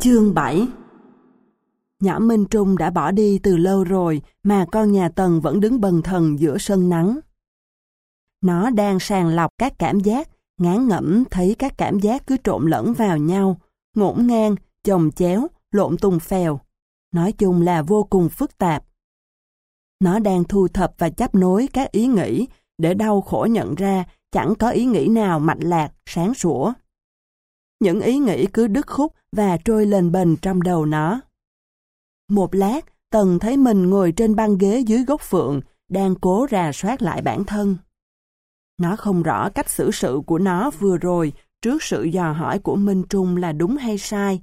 Chương 7 Nhỏ Minh Trung đã bỏ đi từ lâu rồi mà con nhà Tần vẫn đứng bần thần giữa sân nắng. Nó đang sàng lọc các cảm giác, ngán ngẩm thấy các cảm giác cứ trộn lẫn vào nhau, ngổn ngang, chồng chéo, lộn tung phèo. Nói chung là vô cùng phức tạp. Nó đang thu thập và chấp nối các ý nghĩ để đau khổ nhận ra chẳng có ý nghĩ nào mạch lạc, sáng sủa. Những ý nghĩ cứ đứt khúc và trôi lên bền trong đầu nó. Một lát, Tần thấy mình ngồi trên băng ghế dưới gốc phượng, đang cố rà soát lại bản thân. Nó không rõ cách xử sự của nó vừa rồi trước sự dò hỏi của Minh Trung là đúng hay sai,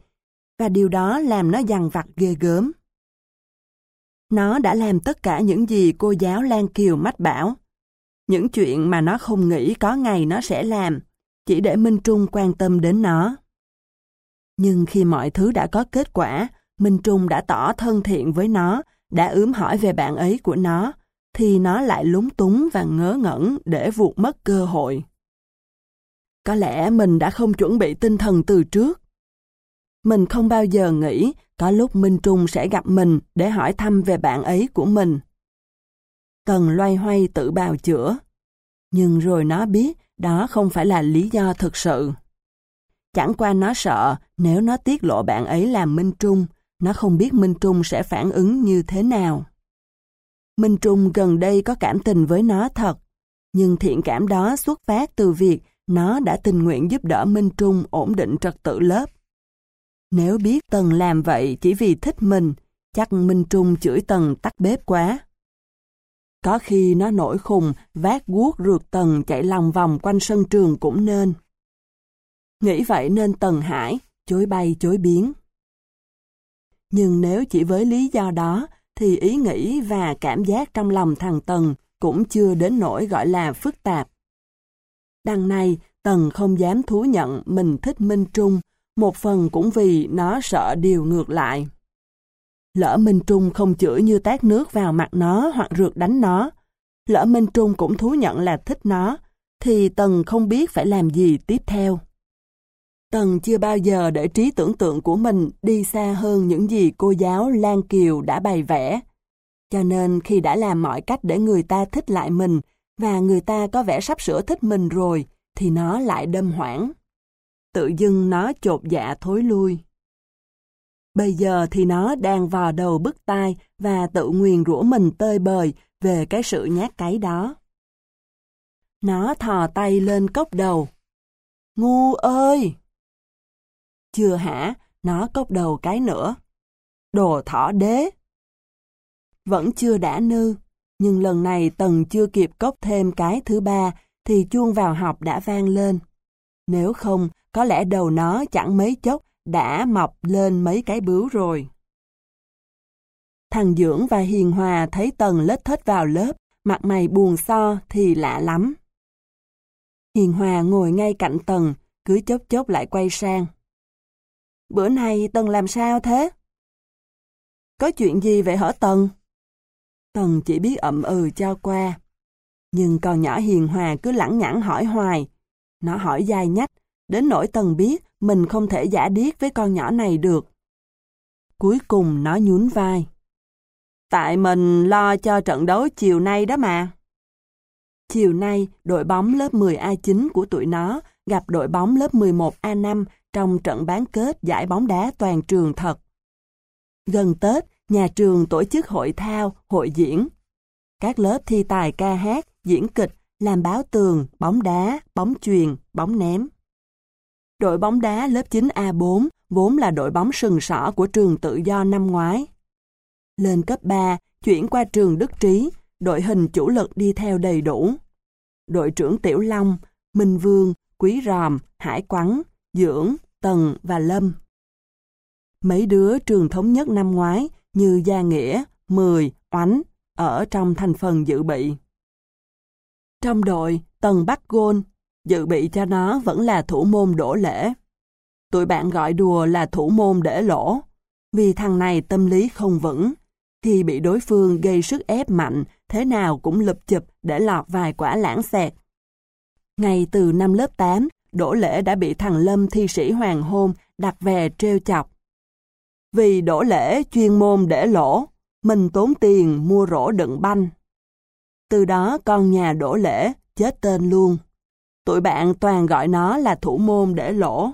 và điều đó làm nó dằn vặt ghê gớm. Nó đã làm tất cả những gì cô giáo Lan Kiều mách bảo. Những chuyện mà nó không nghĩ có ngày nó sẽ làm, chỉ để Minh Trung quan tâm đến nó. Nhưng khi mọi thứ đã có kết quả, Minh Trung đã tỏ thân thiện với nó, đã ướm hỏi về bạn ấy của nó, thì nó lại lúng túng và ngớ ngẩn để vụt mất cơ hội. Có lẽ mình đã không chuẩn bị tinh thần từ trước. Mình không bao giờ nghĩ có lúc Minh Trung sẽ gặp mình để hỏi thăm về bạn ấy của mình. Tần loay hoay tự bào chữa. Nhưng rồi nó biết đó không phải là lý do thực sự. Chẳng qua nó sợ nếu nó tiết lộ bạn ấy là Minh Trung, nó không biết Minh Trung sẽ phản ứng như thế nào. Minh Trung gần đây có cảm tình với nó thật, nhưng thiện cảm đó xuất phát từ việc nó đã tình nguyện giúp đỡ Minh Trung ổn định trật tự lớp. Nếu biết Tần làm vậy chỉ vì thích mình, chắc Minh Trung chửi Tần tắt bếp quá. Có khi nó nổi khùng, vác guốc rượt tầng chạy lòng vòng quanh sân trường cũng nên. Nghĩ vậy nên Tần Hải, chối bay chối biến. Nhưng nếu chỉ với lý do đó, thì ý nghĩ và cảm giác trong lòng thằng Tần cũng chưa đến nỗi gọi là phức tạp. Đằng này, Tần không dám thú nhận mình thích Minh Trung, một phần cũng vì nó sợ điều ngược lại. Lỡ Minh Trung không chửi như tát nước vào mặt nó hoặc rượt đánh nó, lỡ Minh Trung cũng thú nhận là thích nó, thì Tần không biết phải làm gì tiếp theo. Tần chưa bao giờ để trí tưởng tượng của mình đi xa hơn những gì cô giáo Lan Kiều đã bày vẽ. Cho nên khi đã làm mọi cách để người ta thích lại mình và người ta có vẻ sắp sửa thích mình rồi, thì nó lại đâm hoảng. Tự dưng nó chột dạ thối lui. Bây giờ thì nó đang vào đầu bức tai và tự nguyền rủa mình tơi bời về cái sự nhát cái đó. Nó thò tay lên cốc đầu. Ngu ơi! Chưa hả, nó cốc đầu cái nữa. Đồ thỏ đế! Vẫn chưa đã nư, nhưng lần này Tần chưa kịp cốc thêm cái thứ ba thì chuông vào học đã vang lên. Nếu không, có lẽ đầu nó chẳng mấy chốc đã mọc lên mấy cái bướu rồi. Thằng Dưỡng và Hiền Hòa thấy Tần lết thết vào lớp, mặt mày buồn so thì lạ lắm. Hiền Hòa ngồi ngay cạnh Tần, cứ chốc chốc lại quay sang. Bữa nay Tần làm sao thế? Có chuyện gì vậy hả Tần? Tần chỉ biết ậm ừ cho qua. Nhưng con nhỏ Hiền Hòa cứ lẳng nhẳng hỏi hoài. Nó hỏi dai nhách, đến nỗi Tần biết mình không thể giả điếc với con nhỏ này được. Cuối cùng nó nhún vai. Tại mình lo cho trận đấu chiều nay đó mà. Chiều nay, đội bóng lớp 10A9 của tụi nó gặp đội bóng lớp 11A5 trong trận bán kết giải bóng đá toàn trường thật. Gần Tết, nhà trường tổ chức hội thao, hội diễn. Các lớp thi tài ca hát, diễn kịch, làm báo tường, bóng đá, bóng chuyền, bóng ném. Đội bóng đá lớp 9A4 vốn là đội bóng sừng sỏ của trường tự do năm ngoái. Lên cấp 3, chuyển qua trường Đức Trí, đội hình chủ lực đi theo đầy đủ. Đội trưởng Tiểu Long, Minh Vương, Quý Ròm, Hải Quắn, Dưỡng, Tần và Lâm. Mấy đứa trường thống nhất năm ngoái như Gia Nghĩa, Mười, Oánh ở trong thành phần dự bị. Trong đội, Tần bắt gôn, dự bị cho nó vẫn là thủ môn đổ lễ. Tụi bạn gọi đùa là thủ môn để lỗ, vì thằng này tâm lý không vững. Khi bị đối phương gây sức ép mạnh, thế nào cũng lụp chụp để lọt vài quả lãng xẹt. Ngay từ năm lớp 8, Đỗ Lễ đã bị thằng Lâm thi sĩ hoàng hôn đặt về treo chọc. Vì đổ lễ chuyên môn để lỗ, mình tốn tiền mua rổ đựng banh. Từ đó con nhà đổ lễ, chết tên luôn. Tụi bạn toàn gọi nó là thủ môn để lỗ.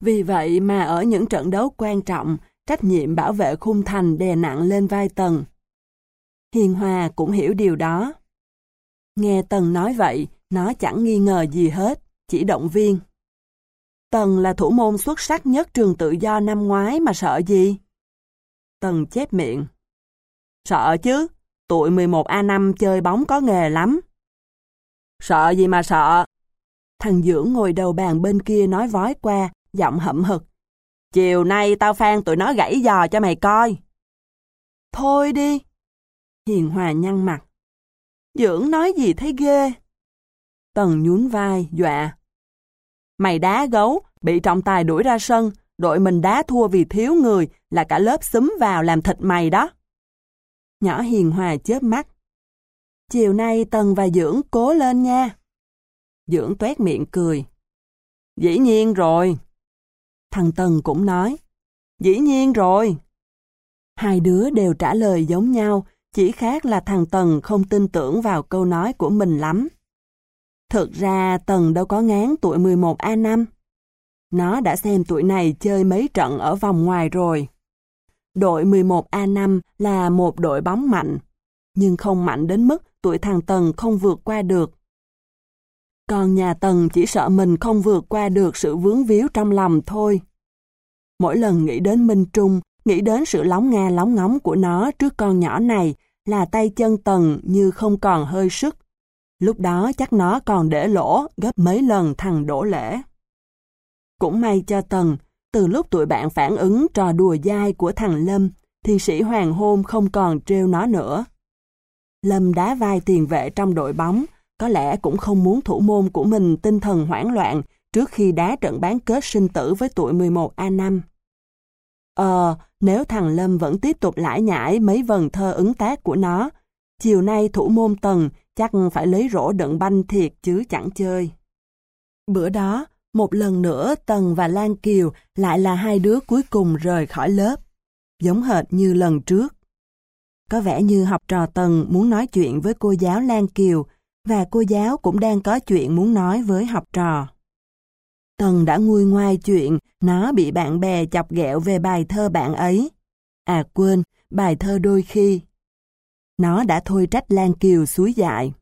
Vì vậy mà ở những trận đấu quan trọng, trách nhiệm bảo vệ khung thành đè nặng lên vai Tần. Hiền Hòa cũng hiểu điều đó. Nghe Tần nói vậy, nó chẳng nghi ngờ gì hết, chỉ động viên. Tần là thủ môn xuất sắc nhất trường tự do năm ngoái mà sợ gì? Tần chép miệng. Sợ chứ, tụi 11A5 chơi bóng có nghề lắm. Sợ gì mà sợ? Thằng Dưỡng ngồi đầu bàn bên kia nói vói qua, giọng hậm hực. Chiều nay tao phan tụi nó gãy giò cho mày coi. Thôi đi. Hiền Hòa nhăn mặt. Dưỡng nói gì thấy ghê. Tần nhún vai, dọa. Mày đá gấu, bị trọng tài đuổi ra sân, đội mình đá thua vì thiếu người là cả lớp xúm vào làm thịt mày đó. Nhỏ hiền hòa chớp mắt. Chiều nay Tần và Dưỡng cố lên nha. Dưỡng tuét miệng cười. Dĩ nhiên rồi. Thằng Tần cũng nói. Dĩ nhiên rồi. Hai đứa đều trả lời giống nhau, chỉ khác là thằng Tần không tin tưởng vào câu nói của mình lắm. Thực ra Tần đâu có ngán tuổi 11A5. Nó đã xem tuổi này chơi mấy trận ở vòng ngoài rồi. Đội 11A5 là một đội bóng mạnh, nhưng không mạnh đến mức tuổi thằng Tần không vượt qua được. Còn nhà Tần chỉ sợ mình không vượt qua được sự vướng víu trong lòng thôi. Mỗi lần nghĩ đến Minh Trung, nghĩ đến sự lóng nga lóng ngóng của nó trước con nhỏ này là tay chân Tần như không còn hơi sức. Lúc đó chắc nó còn để lỗ gấp mấy lần thằng đổ lễ. Cũng may cho Tần, từ lúc tụi bạn phản ứng trò đùa dai của thằng Lâm, thì sĩ Hoàng Hôn không còn trêu nó nữa. Lâm đá vai tiền vệ trong đội bóng, có lẽ cũng không muốn thủ môn của mình tinh thần hoảng loạn trước khi đá trận bán kết sinh tử với tuổi 11A5. Ờ, nếu thằng Lâm vẫn tiếp tục lải nhải mấy vần thơ ứng tác của nó, chiều nay thủ môn Tần chắc phải lấy rổ đựng banh thiệt chứ chẳng chơi. Bữa đó, một lần nữa Tần và Lan Kiều lại là hai đứa cuối cùng rời khỏi lớp, giống hệt như lần trước. Có vẻ như học trò Tần muốn nói chuyện với cô giáo Lan Kiều, và cô giáo cũng đang có chuyện muốn nói với học trò. Tần đã nguôi ngoai chuyện nó bị bạn bè chọc ghẹo về bài thơ bạn ấy. À quên, bài thơ đôi khi. Nó đã thôi trách Lan Kiều suối dại.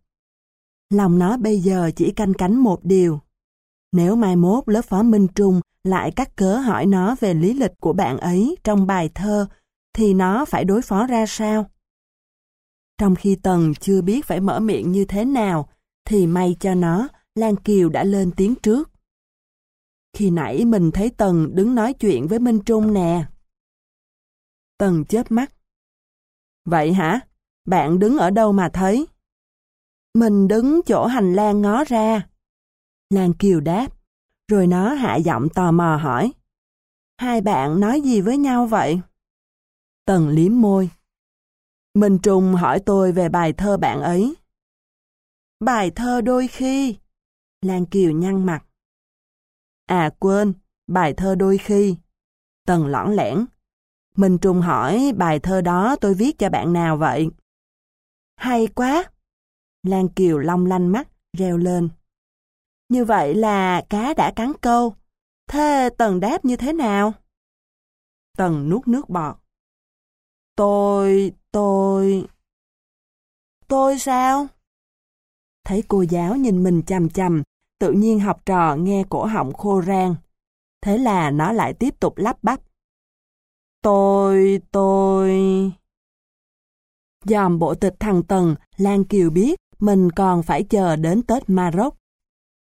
Lòng nó bây giờ chỉ canh cánh một điều. Nếu mai mốt lớp phó Minh Trung lại cắt cớ hỏi nó về lý lịch của bạn ấy trong bài thơ, thì nó phải đối phó ra sao? Trong khi Tần chưa biết phải mở miệng như thế nào, thì may cho nó, Lan Kiều đã lên tiếng trước. Khi nãy mình thấy Tần đứng nói chuyện với Minh Trung nè. Tần chớp mắt. Vậy hả? Bạn đứng ở đâu mà thấy? Mình đứng chỗ hành lang ngó ra. Lan Kiều đáp, rồi nó hạ giọng tò mò hỏi. Hai bạn nói gì với nhau vậy? Tần liếm môi. Minh Trung hỏi tôi về bài thơ bạn ấy. Bài thơ đôi khi. Lan Kiều nhăn mặt. À quên, bài thơ đôi khi. Tần lõng lẻn. Minh Trung hỏi bài thơ đó tôi viết cho bạn nào vậy? Hay quá! Lan Kiều long lanh mắt, reo lên. Như vậy là cá đã cắn câu. Thế Tần đáp như thế nào? Tần nuốt nước bọt. Tôi, tôi... Tôi sao? Thấy cô giáo nhìn mình chằm chằm, tự nhiên học trò nghe cổ họng khô rang. Thế là nó lại tiếp tục lắp bắp. Tôi, tôi... Dòm bộ tịch thằng Tần, Lan Kiều biết mình còn phải chờ đến Tết Maroc.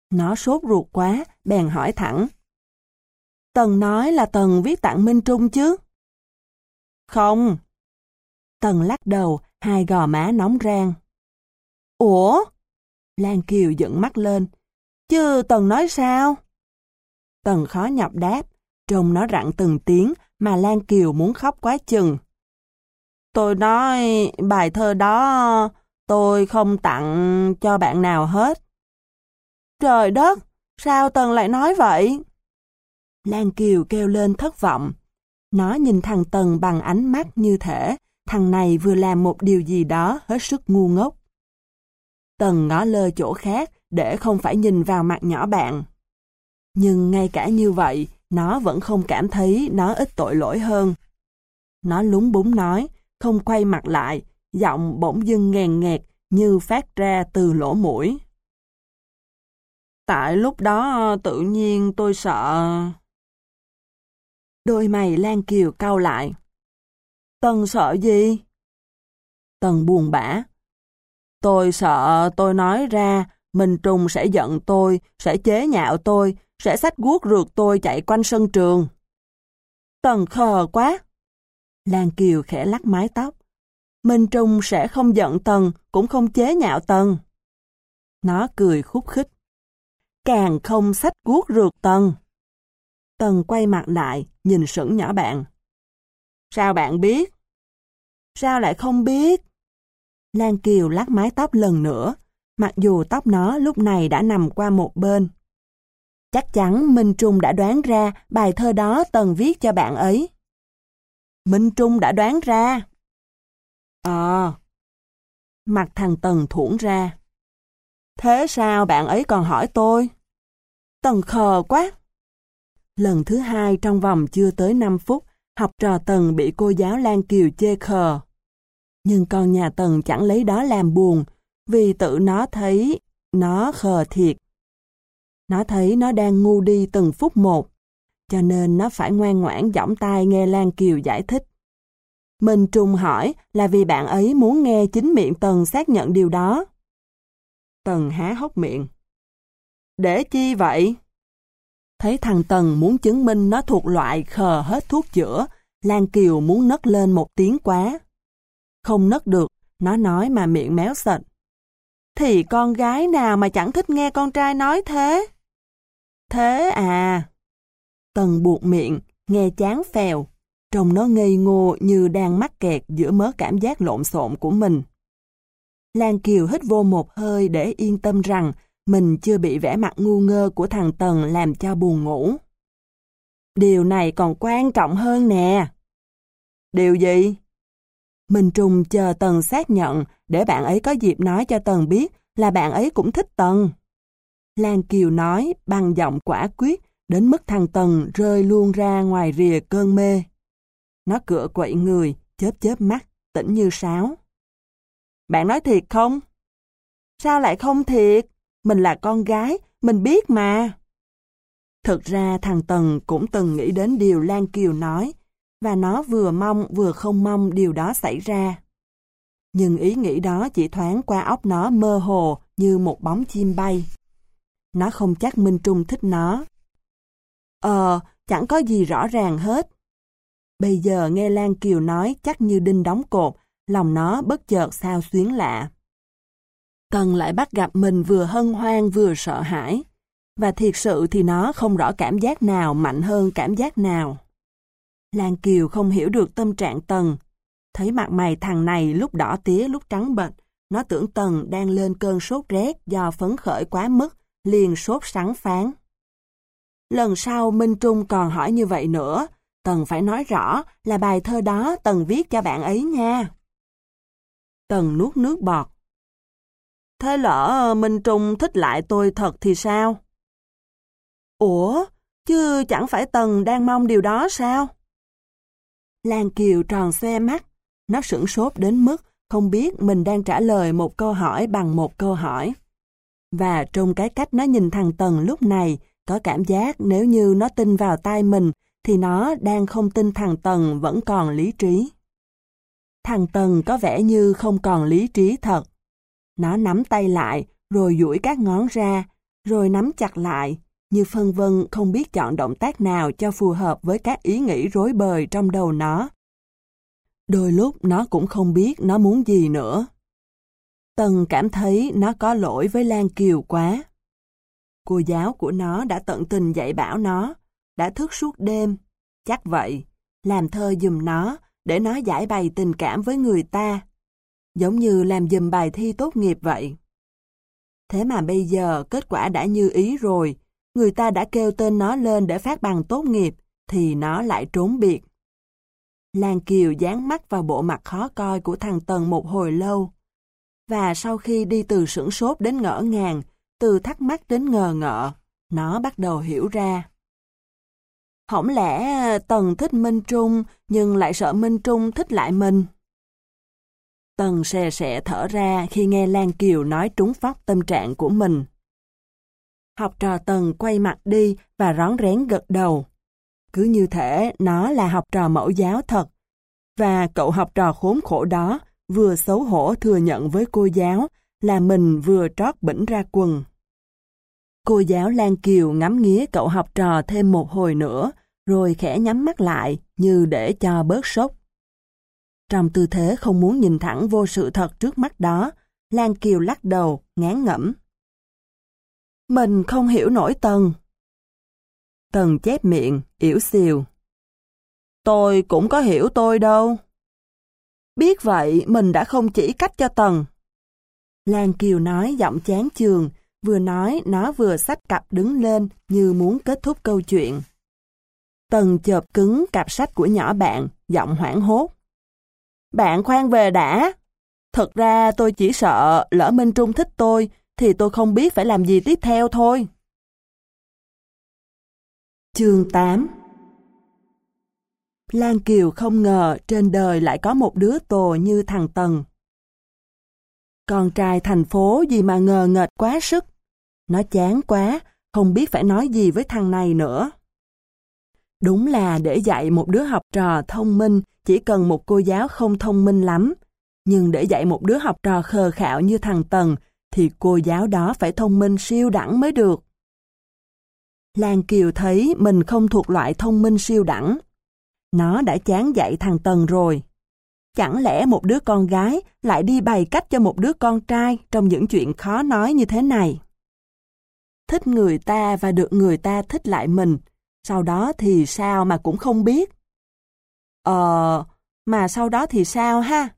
Nó sốt ruột quá, bèn hỏi thẳng. Tần nói là Tần viết tặng Minh Trung chứ? Không. Tần lắc đầu, hai gò má nóng rang. Ủa? Lan Kiều dựng mắt lên. Chứ Tần nói sao? Tần khó nhọc đáp, trông nó rặn từng tiếng mà Lan Kiều muốn khóc quá chừng. Tôi nói bài thơ đó tôi không tặng cho bạn nào hết. Trời đất, sao Tần lại nói vậy? Lan Kiều kêu lên thất vọng. Nó nhìn thằng Tần bằng ánh mắt như thể thằng này vừa làm một điều gì đó hết sức ngu ngốc. Tần ngó lơ chỗ khác để không phải nhìn vào mặt nhỏ bạn. Nhưng ngay cả như vậy, nó vẫn không cảm thấy nó ít tội lỗi hơn. Nó lúng búng nói, không quay mặt lại, giọng bỗng dưng nghèn nghẹt như phát ra từ lỗ mũi. Tại lúc đó tự nhiên tôi sợ... Đôi mày Lan Kiều cau lại. Tần sợ gì? Tần buồn bã. Tôi sợ tôi nói ra, Minh Trung sẽ giận tôi, sẽ chế nhạo tôi, sẽ sách guốc rượt tôi chạy quanh sân trường. Tần khờ quá. Lan Kiều khẽ lắc mái tóc. Minh Trung sẽ không giận Tần, cũng không chế nhạo Tần. Nó cười khúc khích. Càng không sách guốc rượt Tần. Tần quay mặt lại, nhìn sững nhỏ bạn. Sao bạn biết? Sao lại không biết? Lan Kiều lắc mái tóc lần nữa, mặc dù tóc nó lúc này đã nằm qua một bên. Chắc chắn Minh Trung đã đoán ra bài thơ đó Tần viết cho bạn ấy. Minh Trung đã đoán ra. Ờ. Mặt thằng Tần thủng ra. Thế sao bạn ấy còn hỏi tôi? Tần khờ quá. Lần thứ hai trong vòng chưa tới 5 phút, học trò Tần bị cô giáo Lan Kiều chê khờ. Nhưng con nhà Tần chẳng lấy đó làm buồn, vì tự nó thấy nó khờ thiệt. Nó thấy nó đang ngu đi từng phút một, cho nên nó phải ngoan ngoãn giỏng tai nghe Lan Kiều giải thích. Minh Trung hỏi là vì bạn ấy muốn nghe chính miệng Tần xác nhận điều đó. Tần há hốc miệng. Để chi vậy? Thấy thằng Tần muốn chứng minh nó thuộc loại khờ hết thuốc chữa, Lan Kiều muốn nấc lên một tiếng quá. Không nấc được, nó nói mà miệng méo sệt. Thì con gái nào mà chẳng thích nghe con trai nói thế? Thế à? Tần buộc miệng, nghe chán phèo, trông nó ngây ngô như đang mắc kẹt giữa mớ cảm giác lộn xộn của mình. Lan Kiều hít vô một hơi để yên tâm rằng mình chưa bị vẻ mặt ngu ngơ của thằng Tần làm cho buồn ngủ. Điều này còn quan trọng hơn nè. Điều gì? Mình Trung chờ Tần xác nhận để bạn ấy có dịp nói cho Tần biết là bạn ấy cũng thích Tần. Lan Kiều nói bằng giọng quả quyết đến mức thằng Tần rơi luôn ra ngoài rìa cơn mê. Nó cựa quậy người, chớp chớp mắt, tỉnh như sáo. Bạn nói thiệt không? Sao lại không thiệt? Mình là con gái, mình biết mà. Thực ra thằng Tần cũng từng nghĩ đến điều Lan Kiều nói, và nó vừa mong vừa không mong điều đó xảy ra. Nhưng ý nghĩ đó chỉ thoáng qua óc nó mơ hồ như một bóng chim bay. Nó không chắc Minh Trung thích nó. Ờ, chẳng có gì rõ ràng hết. Bây giờ nghe Lan Kiều nói chắc như đinh đóng cột, lòng nó bất chợt sao xuyến lạ. Tần lại bắt gặp mình vừa hân hoan vừa sợ hãi. Và thiệt sự thì nó không rõ cảm giác nào mạnh hơn cảm giác nào. Lan Kiều không hiểu được tâm trạng Tần. Thấy mặt mày thằng này lúc đỏ tía lúc trắng bệch, nó tưởng Tần đang lên cơn sốt rét do phấn khởi quá mức, liền sốt sắng phán. Lần sau Minh Trung còn hỏi như vậy nữa, Tần phải nói rõ là bài thơ đó Tần viết cho bạn ấy nha. Tần nuốt nước bọt. Thế lỡ ờ, Minh Trung thích lại tôi thật thì sao? Ủa, chứ chẳng phải Tần đang mong điều đó sao? Lan Kiều tròn xe mắt, nó sửng sốt đến mức không biết mình đang trả lời một câu hỏi bằng một câu hỏi. Và trong cái cách nó nhìn thằng Tần lúc này, có cảm giác nếu như nó tin vào tay mình, thì nó đang không tin thằng Tần vẫn còn lý trí. Thằng Tần có vẻ như không còn lý trí thật. Nó nắm tay lại, rồi duỗi các ngón ra, rồi nắm chặt lại, như phân vân không biết chọn động tác nào cho phù hợp với các ý nghĩ rối bời trong đầu nó. Đôi lúc nó cũng không biết nó muốn gì nữa. Tần cảm thấy nó có lỗi với Lan Kiều quá. Cô giáo của nó đã tận tình dạy bảo nó, đã thức suốt đêm, chắc vậy, làm thơ dùm nó để nó giải bày tình cảm với người ta, giống như làm dùm bài thi tốt nghiệp vậy. Thế mà bây giờ kết quả đã như ý rồi, người ta đã kêu tên nó lên để phát bằng tốt nghiệp, thì nó lại trốn biệt. Lan Kiều dán mắt vào bộ mặt khó coi của thằng Tần một hồi lâu. Và sau khi đi từ sửng sốt đến ngỡ ngàng, từ thắc mắc đến ngờ ngợ, nó bắt đầu hiểu ra. Không lẽ Tần thích Minh Trung, nhưng lại sợ Minh Trung thích lại mình? Tần xe xẹ thở ra khi nghe Lan Kiều nói trúng phóc tâm trạng của mình. Học trò Tần quay mặt đi và rón rén gật đầu. Cứ như thể nó là học trò mẫu giáo thật. Và cậu học trò khốn khổ đó vừa xấu hổ thừa nhận với cô giáo là mình vừa trót bỉnh ra quần. Cô giáo Lan Kiều ngắm nghía cậu học trò thêm một hồi nữa, rồi khẽ nhắm mắt lại như để cho bớt sốc. Trong tư thế không muốn nhìn thẳng vô sự thật trước mắt đó, Lan Kiều lắc đầu, ngán ngẩm. Mình không hiểu nổi Tần. Tần chép miệng, yếu xìu. Tôi cũng có hiểu tôi đâu. Biết vậy mình đã không chỉ cách cho Tần. Lan Kiều nói giọng chán chường, vừa nói nó vừa sách cặp đứng lên như muốn kết thúc câu chuyện. Tần chợp cứng cặp sách của nhỏ bạn, giọng hoảng hốt. Bạn khoan về đã. Thật ra tôi chỉ sợ lỡ Minh Trung thích tôi thì tôi không biết phải làm gì tiếp theo thôi. Chương 8 Lan Kiều không ngờ trên đời lại có một đứa tồ như thằng Tần. Con trai thành phố gì mà ngờ nghệch quá sức. Nó chán quá, không biết phải nói gì với thằng này nữa. Đúng là để dạy một đứa học trò thông minh chỉ cần một cô giáo không thông minh lắm. Nhưng để dạy một đứa học trò khờ khạo như thằng Tần thì cô giáo đó phải thông minh siêu đẳng mới được. Lan Kiều thấy mình không thuộc loại thông minh siêu đẳng. Nó đã chán dạy thằng Tần rồi. Chẳng lẽ một đứa con gái lại đi bày cách cho một đứa con trai trong những chuyện khó nói như thế này? Thích người ta và được người ta thích lại mình, sau đó thì sao mà cũng không biết. Ờ, mà sau đó thì sao ha?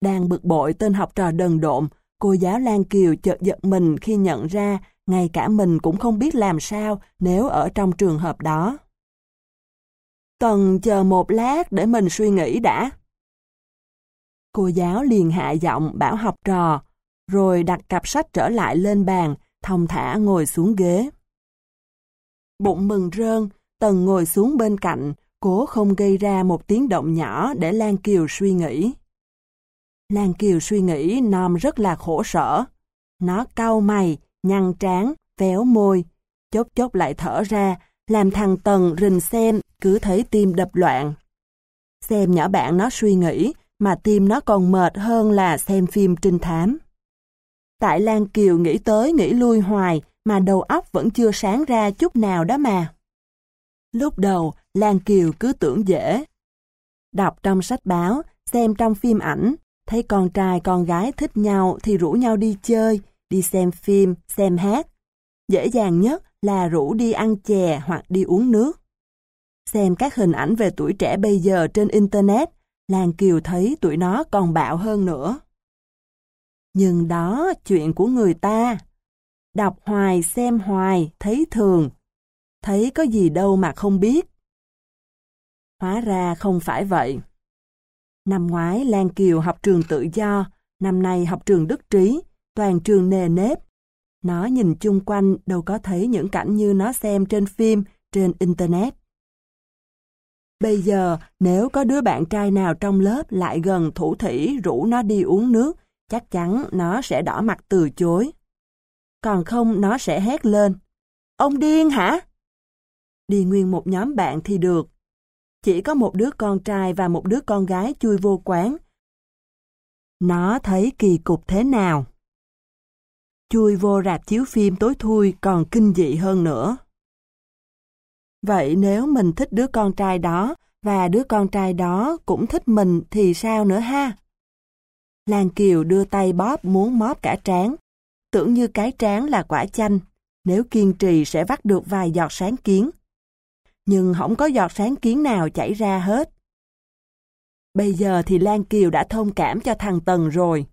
Đang bực bội tên học trò đần độn, cô giáo Lan Kiều chợt giật mình khi nhận ra ngay cả mình cũng không biết làm sao nếu ở trong trường hợp đó. Cần chờ một lát để mình suy nghĩ đã. Cô giáo liền hạ giọng bảo học trò, rồi đặt cặp sách trở lại lên bàn, thong thả ngồi xuống ghế. Bụng mừng rơn, Tần ngồi xuống bên cạnh, cố không gây ra một tiếng động nhỏ để Lan Kiều suy nghĩ. Lan Kiều suy nghĩ Nam rất là khổ sở. Nó cau mày, nhăn trán, véo môi, chốc chốc lại thở ra, làm thằng Tần rình xem, cứ thấy tim đập loạn. Xem nhỏ bạn nó suy nghĩ, mà tim nó còn mệt hơn là xem phim trinh thám. Tại Lan Kiều nghĩ tới nghĩ lui hoài, mà đầu óc vẫn chưa sáng ra chút nào đó mà. Lúc đầu, Lan Kiều cứ tưởng dễ. Đọc trong sách báo, xem trong phim ảnh, thấy con trai con gái thích nhau thì rủ nhau đi chơi, đi xem phim, xem hát. Dễ dàng nhất là rủ đi ăn chè hoặc đi uống nước. Xem các hình ảnh về tuổi trẻ bây giờ trên Internet, Lan Kiều thấy tụi nó còn bạo hơn nữa. Nhưng đó chuyện của người ta. Đọc hoài xem hoài, thấy thường. Thấy có gì đâu mà không biết. Hóa ra không phải vậy. Năm ngoái Lan Kiều học trường tự do, năm nay học trường Đức Trí, toàn trường nề nếp. Nó nhìn chung quanh đâu có thấy những cảnh như nó xem trên phim, trên Internet. Bây giờ, nếu có đứa bạn trai nào trong lớp lại gần thủ thủy rủ nó đi uống nước, chắc chắn nó sẽ đỏ mặt từ chối. Còn không nó sẽ hét lên. Ông điên hả? Đi nguyên một nhóm bạn thì được. Chỉ có một đứa con trai và một đứa con gái chui vô quán. Nó thấy kỳ cục thế nào? Chui vô rạp chiếu phim tối thui còn kinh dị hơn nữa. Vậy nếu mình thích đứa con trai đó và đứa con trai đó cũng thích mình thì sao nữa ha? Lan Kiều đưa tay bóp muốn móp cả trán. Tưởng như cái trán là quả chanh, nếu kiên trì sẽ vắt được vài giọt sáng kiến. Nhưng không có giọt sáng kiến nào chảy ra hết. Bây giờ thì Lan Kiều đã thông cảm cho thằng Tần rồi.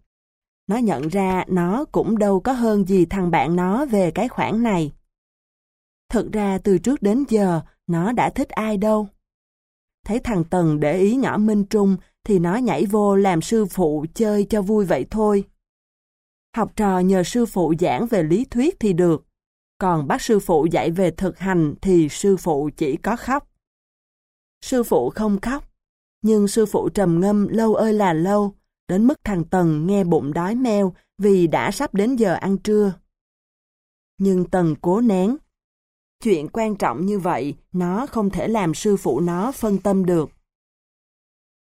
Nó nhận ra nó cũng đâu có hơn gì thằng bạn nó về cái khoản này. Thực ra từ trước đến giờ, nó đã thích ai đâu. thấy thằng Tần để ý nhỏ Minh Trung thì nó nhảy vô làm sư phụ chơi cho vui vậy thôi. Học trò nhờ sư phụ giảng về lý thuyết thì được, còn bác sư phụ dạy về thực hành thì sư phụ chỉ có khóc. Sư phụ không khóc, nhưng sư phụ trầm ngâm lâu ơi là lâu, đến mức thằng Tần nghe bụng đói meo vì đã sắp đến giờ ăn trưa. Nhưng Tần cố nén. Chuyện quan trọng như vậy, nó không thể làm sư phụ nó phân tâm được.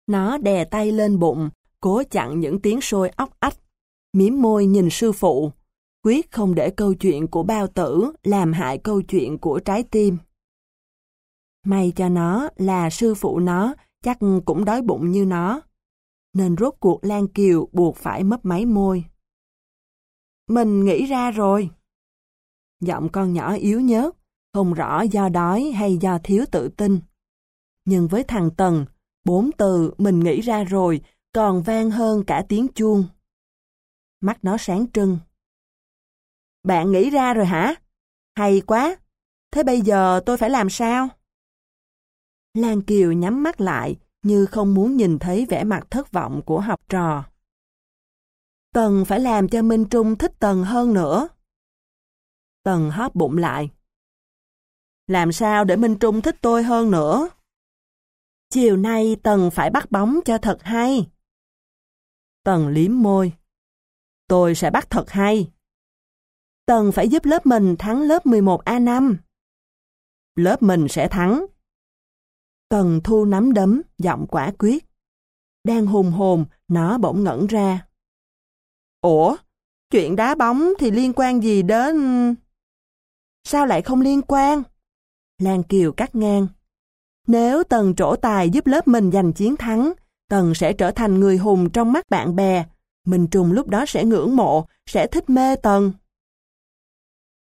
Nó đè tay lên bụng, cố chặn những tiếng sôi óc ách, miếm môi nhìn sư phụ, quyết không để câu chuyện của bao tử làm hại câu chuyện của trái tim. May cho nó là sư phụ nó chắc cũng đói bụng như nó, nên rốt cuộc Lan Kiều buộc phải mấp máy môi. Mình nghĩ ra rồi. Giọng con nhỏ yếu nhớt, không rõ do đói hay do thiếu tự tin. Nhưng với thằng Tần, bốn từ mình nghĩ ra rồi còn vang hơn cả tiếng chuông. Mắt nó sáng trưng. Bạn nghĩ ra rồi hả? Hay quá! Thế bây giờ tôi phải làm sao? Lan Kiều nhắm mắt lại như không muốn nhìn thấy vẻ mặt thất vọng của học trò. Tần phải làm cho Minh Trung thích Tần hơn nữa. Tần hóp bụng lại. Làm sao để Minh Trung thích tôi hơn nữa? Chiều nay Tần phải bắt bóng cho thật hay. Tần liếm môi. Tôi sẽ bắt thật hay. Tần phải giúp lớp mình thắng lớp 11A5. Lớp mình sẽ thắng. Tần thu nắm đấm, giọng quả quyết. Đang hùng hồn, nó bỗng ngẩn ra. Ủa, chuyện đá bóng thì liên quan gì đến... Sao lại không liên quan? Lan Kiều cắt ngang. Nếu Tần trổ tài giúp lớp mình giành chiến thắng, Tần sẽ trở thành người hùng trong mắt bạn bè. Mình trùng lúc đó sẽ ngưỡng mộ, sẽ thích mê Tần.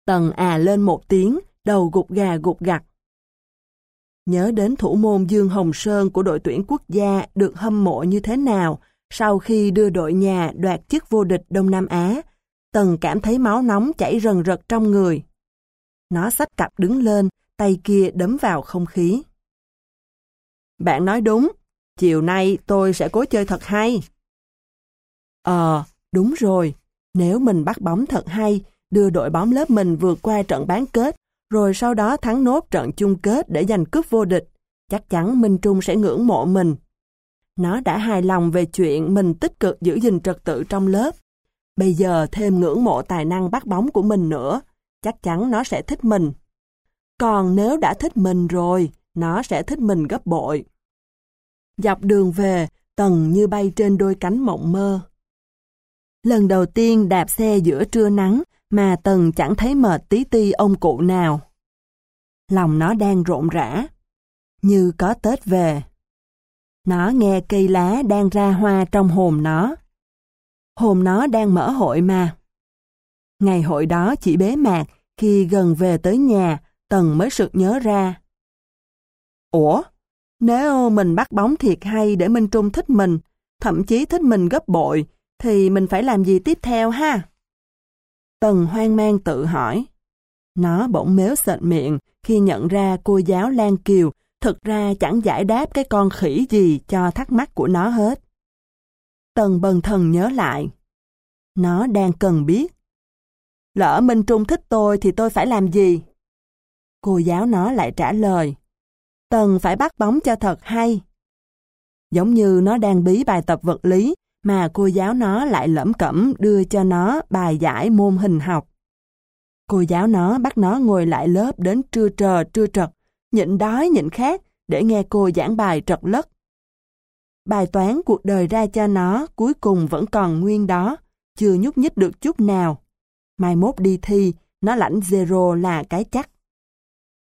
Tần à lên một tiếng, đầu gục gà gục gặt. Nhớ đến thủ môn Dương Hồng Sơn của đội tuyển quốc gia được hâm mộ như thế nào sau khi đưa đội nhà đoạt chức vô địch Đông Nam Á, Tần cảm thấy máu nóng chảy rần rật trong người. Nó xách cặp đứng lên, tay kia đấm vào không khí. Bạn nói đúng, chiều nay tôi sẽ cố chơi thật hay. Ờ, đúng rồi, nếu mình bắt bóng thật hay, đưa đội bóng lớp mình vượt qua trận bán kết, rồi sau đó thắng nốt trận chung kết để giành cúp vô địch, chắc chắn Minh Trung sẽ ngưỡng mộ mình. Nó đã hài lòng về chuyện mình tích cực giữ gìn trật tự trong lớp. Bây giờ thêm ngưỡng mộ tài năng bắt bóng của mình nữa, chắc chắn nó sẽ thích mình. Còn nếu đã thích mình rồi, nó sẽ thích mình gấp bội. Dọc đường về, Tần như bay trên đôi cánh mộng mơ. Lần đầu tiên đạp xe giữa trưa nắng mà Tần chẳng thấy mệt tí ti ông cụ nào. Lòng nó đang rộn rã, như có Tết về. Nó nghe cây lá đang ra hoa trong hồn nó. Hồn nó đang mở hội mà. Ngày hội đó chỉ bế mạc khi gần về tới nhà, Tần mới sực nhớ ra. Ủa, nếu mình bắt bóng thiệt hay để Minh Trung thích mình, thậm chí thích mình gấp bội, thì mình phải làm gì tiếp theo ha? Tần hoang mang tự hỏi. Nó bỗng méo sệt miệng khi nhận ra cô giáo Lan Kiều thực ra chẳng giải đáp cái con khỉ gì cho thắc mắc của nó hết. Tần bần thần nhớ lại. Nó đang cần biết. Lỡ Minh Trung thích tôi thì tôi phải làm gì? Cô giáo nó lại trả lời. Tần phải bắt bóng cho thật hay. Giống như nó đang bí bài tập vật lý mà cô giáo nó lại lẩm cẩm đưa cho nó bài giải môn hình học. Cô giáo nó bắt nó ngồi lại lớp đến trưa trờ trưa trật, nhịn đói nhịn khát để nghe cô giảng bài trật lất. Bài toán cuộc đời ra cho nó cuối cùng vẫn còn nguyên đó, chưa nhúc nhích được chút nào. Mai mốt đi thi, nó lãnh zero là cái chắc.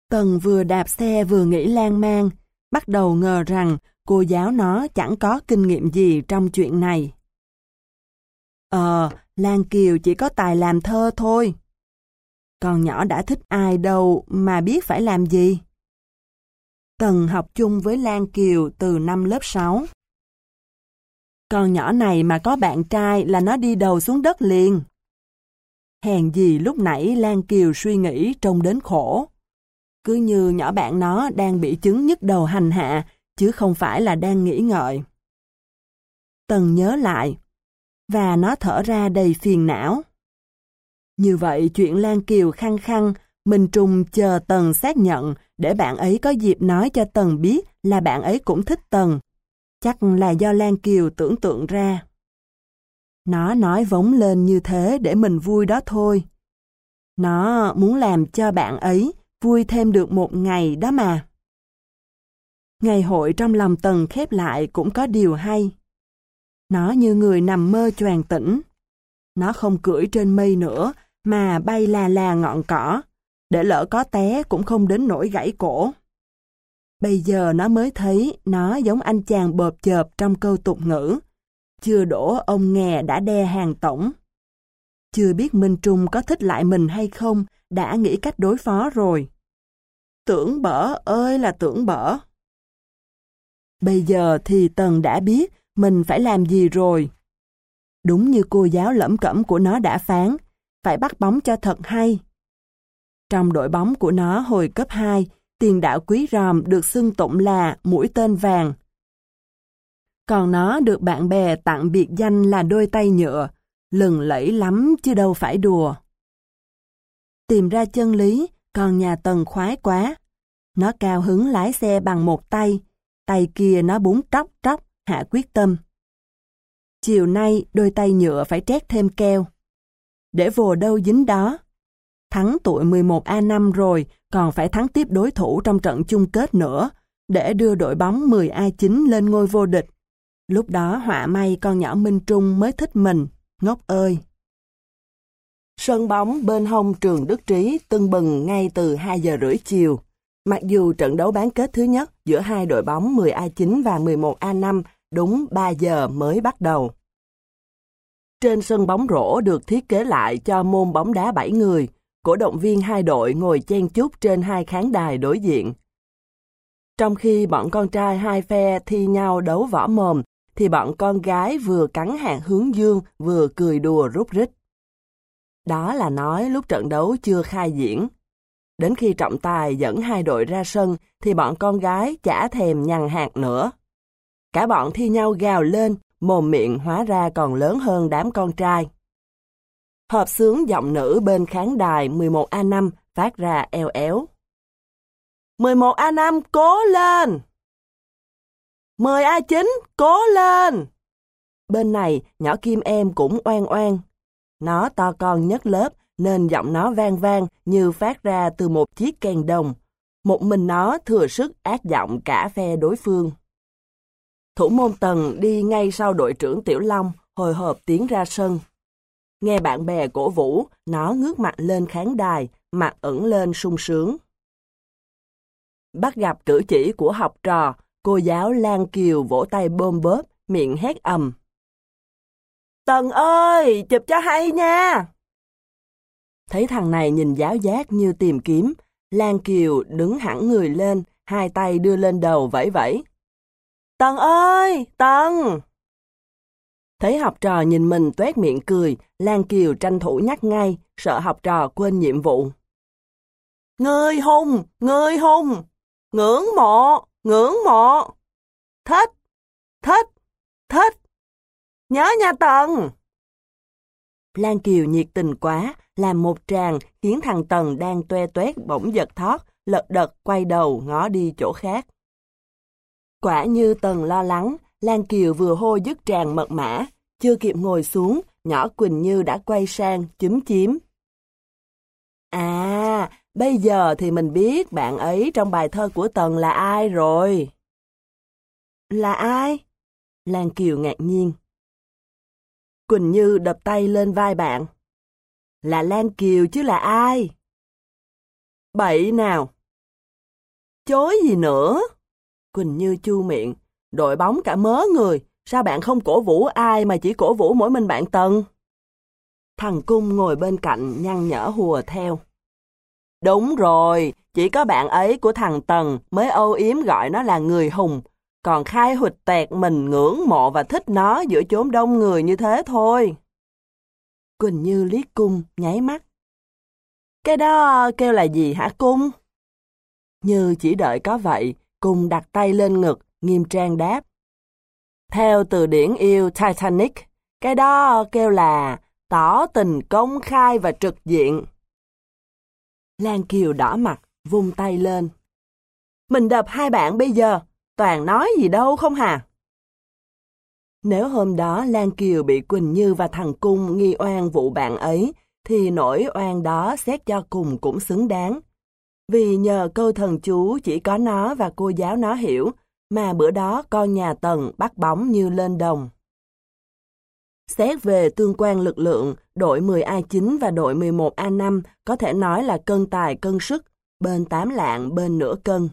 Tần vừa đạp xe vừa nghĩ lan man, bắt đầu ngờ rằng cô giáo nó chẳng có kinh nghiệm gì trong chuyện này. Ờ, Lan Kiều chỉ có tài làm thơ thôi. Con nhỏ đã thích ai đâu mà biết phải làm gì. Tần học chung với Lan Kiều từ năm lớp 6. Con nhỏ này mà có bạn trai là nó đi đầu xuống đất liền. Hèn gì lúc nãy Lan Kiều suy nghĩ trông đến khổ. Cứ như nhỏ bạn nó đang bị chứng nhức đầu hành hạ chứ không phải là đang nghĩ ngợi. Tần nhớ lại, và nó thở ra đầy phiền não. Như vậy chuyện Lan Kiều khăng khăng, Minh Trung chờ Tần xác nhận để bạn ấy có dịp nói cho Tần biết là bạn ấy cũng thích Tần. Chắc là do Lan Kiều tưởng tượng ra. Nó nói vống lên như thế để mình vui đó thôi. Nó muốn làm cho bạn ấy vui thêm được một ngày đó mà. Ngày hội trong lòng Tần khép lại cũng có điều hay. Nó như người nằm mơ choàng tỉnh. Nó không cưỡi trên mây nữa, mà bay là là ngọn cỏ, để lỡ có té cũng không đến nỗi gãy cổ. Bây giờ nó mới thấy nó giống anh chàng bợp chợp trong câu tục ngữ. Chưa đổ ông nghè đã đe hàng tổng. Chưa biết Minh Trung có thích lại mình hay không, đã nghĩ cách đối phó rồi. Tưởng bở ơi là tưởng bở. Bây giờ thì Tần đã biết mình phải làm gì rồi. Đúng như cô giáo lẩm cẩm của nó đã phán, phải bắt bóng cho thật hay. Trong đội bóng của nó hồi cấp 2, tiền đạo quý ròm được xưng tụng là mũi tên vàng. Còn nó được bạn bè tặng biệt danh là đôi tay nhựa, lừng lẫy lắm chứ đâu phải đùa. Tìm ra chân lý, còn nhà Tần khoái quá. Nó cao hứng lái xe bằng một tay, tay kia nó búng tróc tróc, hạ quyết tâm. Chiều nay đôi tay nhựa phải trét thêm keo. Để vồ đâu dính đó. Thắng tụi 11A5 rồi, còn phải thắng tiếp đối thủ trong trận chung kết nữa, để đưa đội bóng 10A9 lên ngôi vô địch. Lúc đó họa may con nhỏ Minh Trung mới thích mình, ngốc ơi. Sân bóng bên hông trường Đức Trí tưng bừng ngay từ 2 giờ rưỡi chiều. Mặc dù trận đấu bán kết thứ nhất giữa hai đội bóng 10A9 và 11A5 đúng 3 giờ mới bắt đầu. Trên sân bóng rổ được thiết kế lại cho môn bóng đá 7 người, cổ động viên hai đội ngồi chen chúc trên hai khán đài đối diện. Trong khi bọn con trai hai phe thi nhau đấu võ mồm, thì bọn con gái vừa cắn hàng hướng dương vừa cười đùa rút rít. Đó là nói lúc trận đấu chưa khai diễn. Đến khi trọng tài dẫn hai đội ra sân thì bọn con gái chả thèm nhằn hạt nữa. Cả bọn thi nhau gào lên, mồm miệng hóa ra còn lớn hơn đám con trai. Hợp sướng giọng nữ bên khán đài 11A5 phát ra eo éo. 11A5 cố lên! 10A9 cố lên! Bên này, nhỏ Kim em cũng oan oan. Nó to con nhất lớp, nên giọng nó vang vang như phát ra từ một chiếc kèn đồng. Một mình nó thừa sức ác giọng cả phe đối phương. Thủ môn Tần đi ngay sau đội trưởng Tiểu Long, hồi hộp tiến ra sân. Nghe bạn bè cổ vũ, nó ngước mặt lên khán đài, mặt ẩn lên sung sướng. Bắt gặp cử chỉ của học trò, cô giáo Lan Kiều vỗ tay bôm bóp, miệng hét ầm. Tần ơi, chụp cho hay nha! Thấy thằng này nhìn giáo giác như tìm kiếm, Lan Kiều đứng hẳn người lên, hai tay đưa lên đầu vẫy vẫy. Tần ơi, Tần! Thấy học trò nhìn mình tuét miệng cười, Lan Kiều tranh thủ nhắc ngay, sợ học trò quên nhiệm vụ. người hùng, người hùng, ngưỡng mộ, ngưỡng mộ, thích, thích, thích, nhớ nha Tần! Lan Kiều nhiệt tình quá, làm một tràng khiến thằng Tần đang toe toét bỗng giật thoát, lật đật quay đầu ngó đi chỗ khác. Quả như Tần lo lắng, Lan Kiều vừa hô dứt tràng mật mã, chưa kịp ngồi xuống, nhỏ Quỳnh Như đã quay sang, chúm chím. À, bây giờ thì mình biết bạn ấy trong bài thơ của Tần là ai rồi. Là ai? Lan Kiều ngạc nhiên. Quỳnh Như đập tay lên vai bạn. Là Lan Kiều chứ là ai? Bậy nào. Chối gì nữa? Quỳnh Như chu miệng. Đội bóng cả mớ người, sao bạn không cổ vũ ai mà chỉ cổ vũ mỗi mình bạn Tần? Thằng Cung ngồi bên cạnh nhăn nhở hùa theo. Đúng rồi, chỉ có bạn ấy của thằng Tần mới âu yếm gọi nó là người hùng, còn khai hụt tẹt mình ngưỡng mộ và thích nó giữa chốn đông người như thế thôi. Quỳnh Như liếc cung, nháy mắt. Cái đó kêu là gì hả cung? Như chỉ đợi có vậy, cung đặt tay lên ngực, nghiêm trang đáp. Theo từ điển yêu Titanic, cái đó kêu là tỏ tình công khai và trực diện. Lan Kiều đỏ mặt, vung tay lên. Mình đập hai bạn bây giờ, toàn nói gì đâu không hà Nếu hôm đó Lan Kiều bị Quỳnh Như và thằng Cung nghi oan vụ bạn ấy, thì nỗi oan đó xét cho cùng cũng xứng đáng. Vì nhờ câu thần chú chỉ có nó và cô giáo nó hiểu, mà bữa đó con nhà Tần bắt bóng như lên đồng. Xét về tương quan lực lượng, đội 10A9 và đội 11A5 có thể nói là cân tài cân sức, bên 8 lạng bên nửa cân.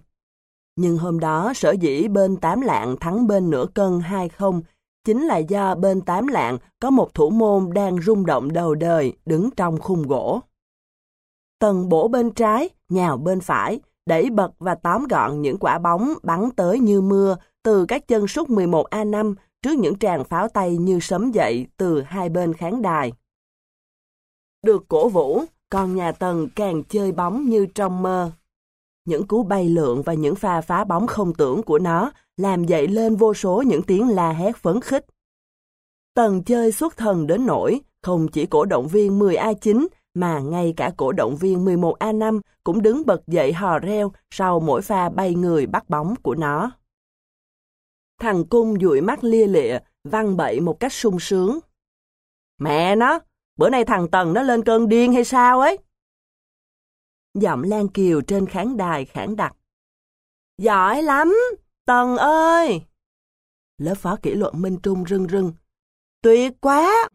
Nhưng hôm đó sở dĩ bên 8 lạng thắng bên nửa cân 2-0 chính là do bên 8 lạng có một thủ môn đang rung động đầu đời đứng trong khung gỗ. Tần bổ bên trái, nhào bên phải, đẩy bật và tóm gọn những quả bóng bắn tới như mưa từ các chân sút 11A5 trước những tràng pháo tay như sấm dậy từ hai bên khán đài. Được cổ vũ, con nhà Tần càng chơi bóng như trong mơ. Những cú bay lượn và những pha phá bóng không tưởng của nó làm dậy lên vô số những tiếng la hét phấn khích. Tần chơi xuất thần đến nỗi không chỉ cổ động viên 10A9 mà ngay cả cổ động viên 11A5 cũng đứng bật dậy hò reo sau mỗi pha bay người bắt bóng của nó. Thằng cung dụi mắt lia lịa, văng bậy một cách sung sướng. Mẹ nó, bữa nay thằng Tần nó lên cơn điên hay sao ấy? Giọng Lan Kiều trên khán đài khản đặc. Giỏi lắm, Tần ơi! Lớp phó kỷ luật Minh Trung rưng rưng. Tuyệt quá!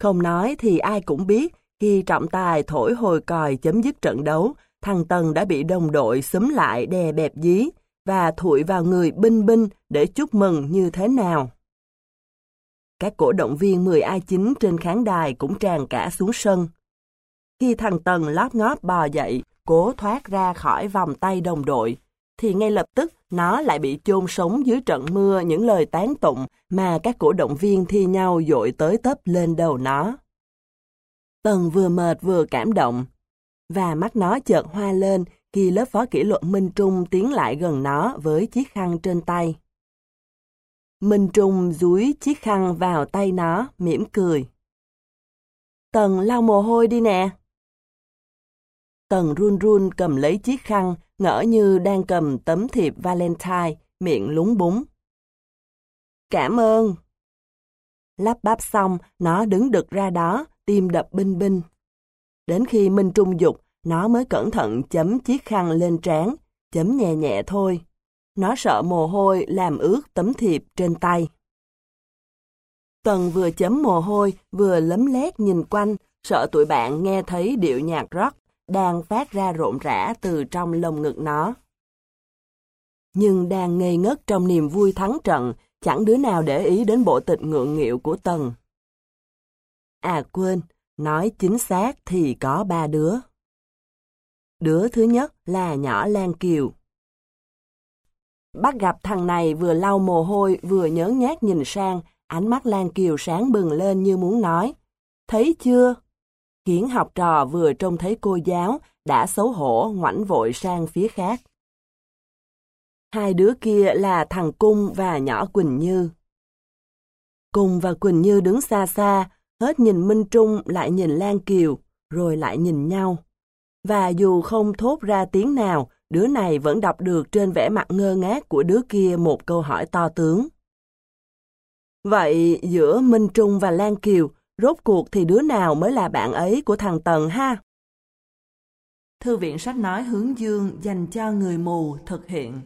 Không nói thì ai cũng biết, khi trọng tài thổi hồi còi chấm dứt trận đấu, thằng Tần đã bị đồng đội xúm lại đè bẹp dí và thụi vào người binh binh để chúc mừng như thế nào. Các cổ động viên 10A9 trên khán đài cũng tràn cả xuống sân. Khi thằng Tần lóp ngóp bò dậy, cố thoát ra khỏi vòng tay đồng đội, thì ngay lập tức nó lại bị chôn sống dưới trận mưa những lời tán tụng mà các cổ động viên thi nhau dội tới tấp lên đầu nó. Tần vừa mệt vừa cảm động, và mắt nó chợt hoa lên khi lớp phó kỷ luật Minh Trung tiến lại gần nó với chiếc khăn trên tay. Minh Trung dúi chiếc khăn vào tay nó, mỉm cười. Tần lau mồ hôi đi nè. Tần run run cầm lấy chiếc khăn, ngỡ như đang cầm tấm thiệp Valentine, miệng lúng búng. Cảm ơn. Lắp bắp xong, nó đứng đực ra đó, tim đập binh binh. Đến khi Minh Trung dục, nó mới cẩn thận chấm chiếc khăn lên trán, chấm nhẹ nhẹ thôi. Nó sợ mồ hôi làm ướt tấm thiệp trên tay. Tần vừa chấm mồ hôi, vừa lấm lét nhìn quanh, sợ tụi bạn nghe thấy điệu nhạc rock đang phát ra rộn rã từ trong lồng ngực nó. Nhưng đang ngây ngất trong niềm vui thắng trận, chẳng đứa nào để ý đến bộ tịch ngượng nghịu của Tần. À quên, nói chính xác thì có ba đứa. Đứa thứ nhất là nhỏ Lan Kiều. Bắt gặp thằng này vừa lau mồ hôi vừa nhớ nhát nhìn sang, ánh mắt Lan Kiều sáng bừng lên như muốn nói. Thấy chưa? Khiến học trò vừa trông thấy cô giáo đã xấu hổ ngoảnh vội sang phía khác. Hai đứa kia là thằng Cung và nhỏ Quỳnh Như. Cung và Quỳnh Như đứng xa xa, hết nhìn Minh Trung lại nhìn Lan Kiều, rồi lại nhìn nhau. Và dù không thốt ra tiếng nào, đứa này vẫn đọc được trên vẻ mặt ngơ ngác của đứa kia một câu hỏi to tướng. Vậy giữa Minh Trung và Lan Kiều, rốt cuộc thì đứa nào mới là bạn ấy của thằng Tần ha? Thư viện sách nói hướng dương dành cho người mù thực hiện